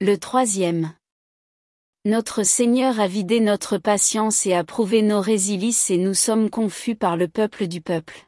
Le troisième. Notre Seigneur a vidé notre patience et a prouvé nos résilices et nous sommes confus par le peuple du peuple.